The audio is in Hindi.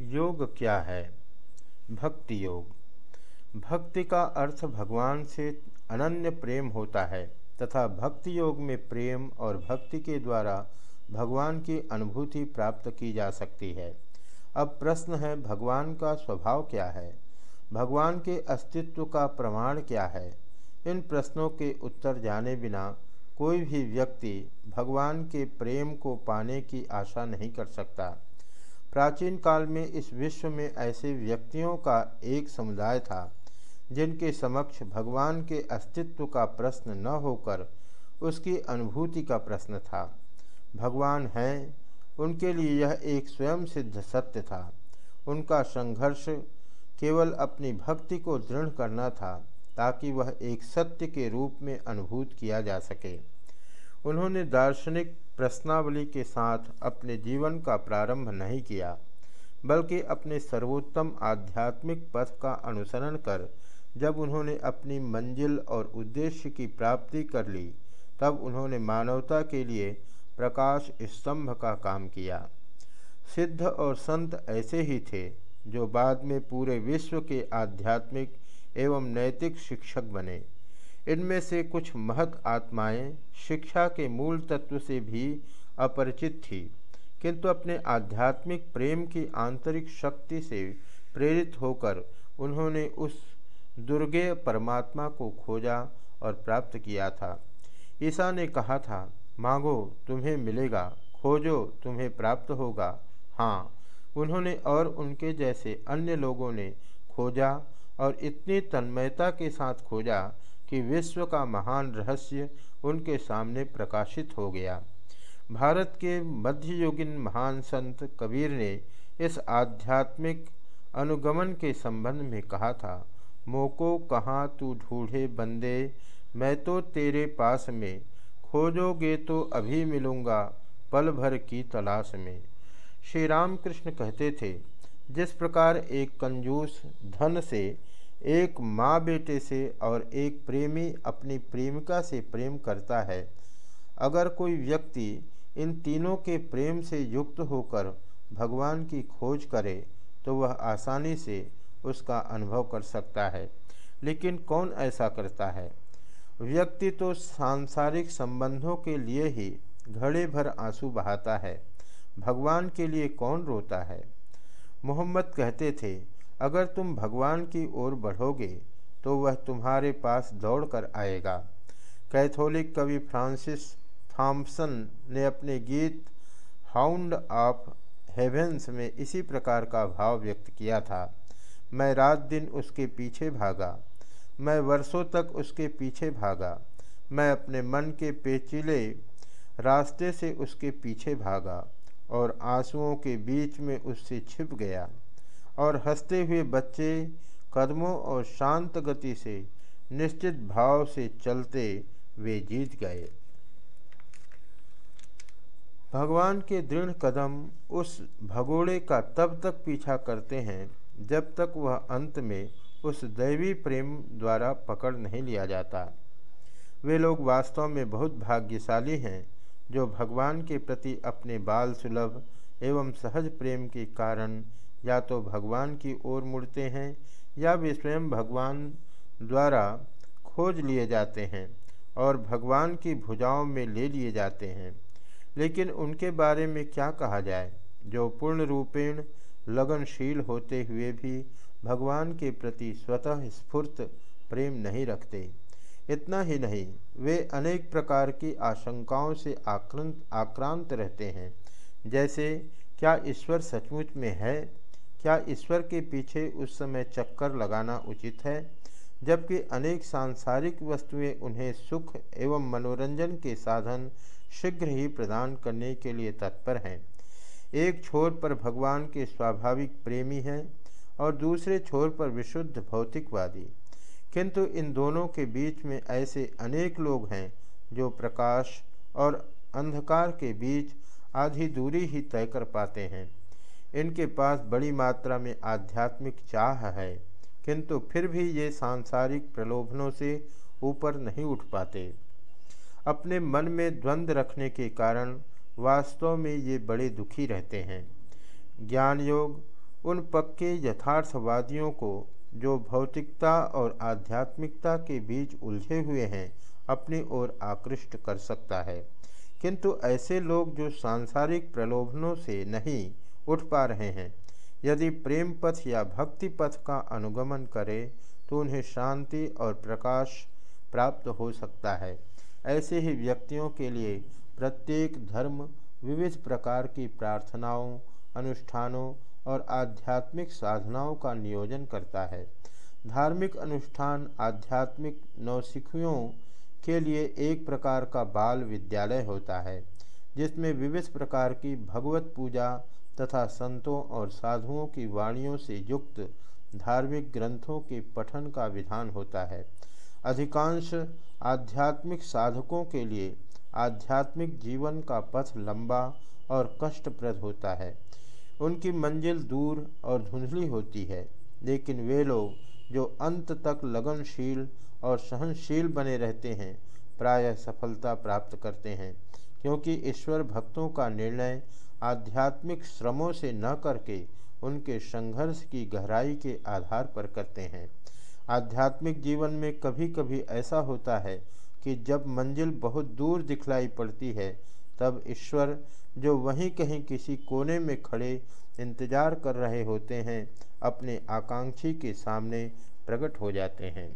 योग क्या है? भक्ति योग। भक्ति का अर्थ भगवान से अनन्य प्रेम होता है तथा भक्ति योग में प्रेम और भक्ति के द्वारा भगवान की अनुभूति प्राप्त की जा सकती है। अब प्रश्न है, भगवान का स्वभाव क्या है? भगवान के अस्तित्व का प्रमाण क्या है? इन प्रश्नों के उत्तर जाने बिना कोई भी व्यक्ति भगवान के प्रेम को पाने की आशा नहीं कर सकता। प्राचीन काल में इस विश्व में ऐसे व्यक्तियों का एक समुदाय था, जिनके समक्ष भगवान के अस्तित्व का प्रश्न न होकर उसकी अनुभूति का प्रश्न था। भगवान हैं, उनके लिए यह एक स्वयं सिद्ध सत्य था। उनका संघर्ष केवल अपनी भक्ति को दृढ़ करना था, ताकि वह एक सत्य के रूप में अनुभूत किया जा सके। उन्होंने दार्शनिक प्रश्नावली के साथ अपने जीवन का प्रारंभ नहीं किया, बल्कि अपने सर्वोत्तम आध्यात्मिक पथ का अनुसरण कर, जब उन्होंने अपनी मंजिल और उद्देश्य की प्राप्ति कर ली, तब उन्होंने मानवता के लिए प्रकाश स्तंभ का काम किया। सिद्ध और संत ऐसे ही थे, जो बाद में पूरे विश्व के आध्यात्मिक एवं नैतिक शिक्षक बने। इनमें से कुछ महत आत्माएँ शिक्षा के मूल तत्व से भी अपरिचित थी, किंतु अपने आध्यात्मिक प्रेम की आंतरिक शक्ति से प्रेरित होकर उन्होंने उस दुर्गे परमात्मा को खोजा और प्राप्त किया था। ईसा ने कहा था, मांगो, तुम्हें मिलेगा, खोजो, तुम्हें प्राप्त होगा। हाँ उन्होंने और उनके जैसे अन्य लोगों ने खोजा और इतनी तन्मयता के साथ खोजा कि विश्व का महान रहस्य उनके सामने प्रकाशित हो गया। भारत के मध्ययुगीन महान संत कबीर ने इस आध्यात्मिक अनुगमन के संबंध में कहा था, मोको कहाँ तू ढूढ़े बंदे, मैं तो तेरे पास में, खोजोगे तो अभी मिलूँगा पल भर की तलाश में। श्री रामकृष्ण कहते थे, जिस प्रकार एक कंजूस धन से एक माँ बेटे से और एक प्रेमी अपनी प्रेमिका से प्रेम करता है। अगर कोई व्यक्ति इन तीनों के प्रेम से युक्त होकर भगवान की खोज करे तो वह आसानी से उसका अनुभव कर सकता है। लेकिन कौन ऐसा करता है? व्यक्ति तो सांसारिक संबंधों के लिए ही घड़े भर आँसू बहाता है। भगवान के लिए कौन रोता है? मोहम्मद कहते थे अगर तुम भगवान की ओर बढ़ोगे तो वह तुम्हारे पास दौड़ कर आएगा। कैथोलिक कवि फ्रांसिस थॉम्सन ने अपने गीत हाउंड ऑफ़ हेवेंस में इसी प्रकार का भाव व्यक्त किया था। मैं रात दिन उसके पीछे भागा, मैं वर्षों तक उसके पीछे भागा, मैं अपने मन के पेचीले रास्ते से उसके पीछे भागा और आंसुओं के बीच में उससे छिप गया। और हँसते हुए बच्चे कदमों और शांत गति से, निश्चित भाव से चलते वे जीत गए। भगवान के दृढ़ कदम उस भगोड़े का तब तक पीछा करते हैं जब तक वह अंत में उस दैवी प्रेम द्वारा पकड़ नहीं लिया जाता। वे लोग वास्तव में बहुत भाग्यशाली हैं जो भगवान के प्रति अपने बाल सुलभ एवं सहज प्रेम के कारण या तो भगवान की ओर मुड़ते हैं, या वे स्वयं भगवान द्वारा खोज लिए जाते हैं और भगवान की भुजाओं में ले लिए जाते हैं। लेकिन उनके बारे में क्या कहा जाए? जो पूर्ण रूपेण लगनशील होते हुए भी भगवान के प्रति स्वतः स्फूर्त प्रेम नहीं रखते। इतना ही नहीं, वे अनेक प्रकार की आशंकाओं से आक्रांत आक्रांत रहते हैं। जैसे, क्या ईश्वर सचमुच में है? क्या ईश्वर के पीछे उस समय चक्कर लगाना उचित है? जबकि अनेक सांसारिक वस्तुएँ उन्हें सुख एवं मनोरंजन के साधन शीघ्र ही प्रदान करने के लिए तत्पर हैं। एक छोर पर भगवान के स्वाभाविक प्रेमी हैं और दूसरे छोर पर विशुद्ध भौतिकवादी। किंतु इन दोनों के बीच में ऐसे अनेक लोग हैं जो प्रकाश और अंधकार के बीच आधी दूरी ही तय कर पाते हैं। इनके पास बड़ी मात्रा में आध्यात्मिक चाह है, किंतु फिर भी ये सांसारिक प्रलोभनों से ऊपर नहीं उठ पाते। अपने मन में द्वंद्व रखने के कारण वास्तव में ये बड़े दुखी रहते हैं। ज्ञान योग उन पक्के यथार्थवादियों को, जो भौतिकता और आध्यात्मिकता के बीच उलझे हुए हैं, अपनी ओर आकृष्ट कर सकता है। किंतु ऐसे लोग जो सांसारिक प्रलोभनों से नहीं उठ पा रहे हैं। यदि प्रेम पथ या भक्ति पथ का अनुगमन करें तो उन्हें शांति और प्रकाश प्राप्त हो सकता है। ऐसे ही व्यक्तियों के लिए प्रत्येक धर्म विविध प्रकार की प्रार्थनाओं, अनुष्ठानों और आध्यात्मिक साधनाओं का नियोजन करता है। धार्मिक अनुष्ठान आध्यात्मिक नौसिखियों के लिए एक प्रकार का बाल विद्यालय होता है, जिसमें विविध प्रकार की भगवत पूजा तथा संतों और साधुओं की वाणियों से युक्त धार्मिक ग्रंथों के पठन का विधान होता है। अधिकांश आध्यात्मिक साधकों के लिए आध्यात्मिक जीवन का पथ लंबा और कष्टप्रद होता है। उनकी मंजिल दूर और धुंधली होती है, लेकिन वे लोग जो अंत तक लगनशील और सहनशील बने रहते हैं, प्रायः सफलता प्राप्त करते हैं। क्योंकि ईश्वर भक्तों का निर्णय आध्यात्मिक श्रमों से न करके उनके संघर्ष की गहराई के आधार पर करते हैं। आध्यात्मिक जीवन में कभी कभी ऐसा होता है कि जब मंजिल बहुत दूर दिखलाई पड़ती है, तब ईश्वर जो वहीं कहीं किसी कोने में खड़े इंतज़ार कर रहे होते हैं, अपने आकांक्षी के सामने प्रकट हो जाते हैं।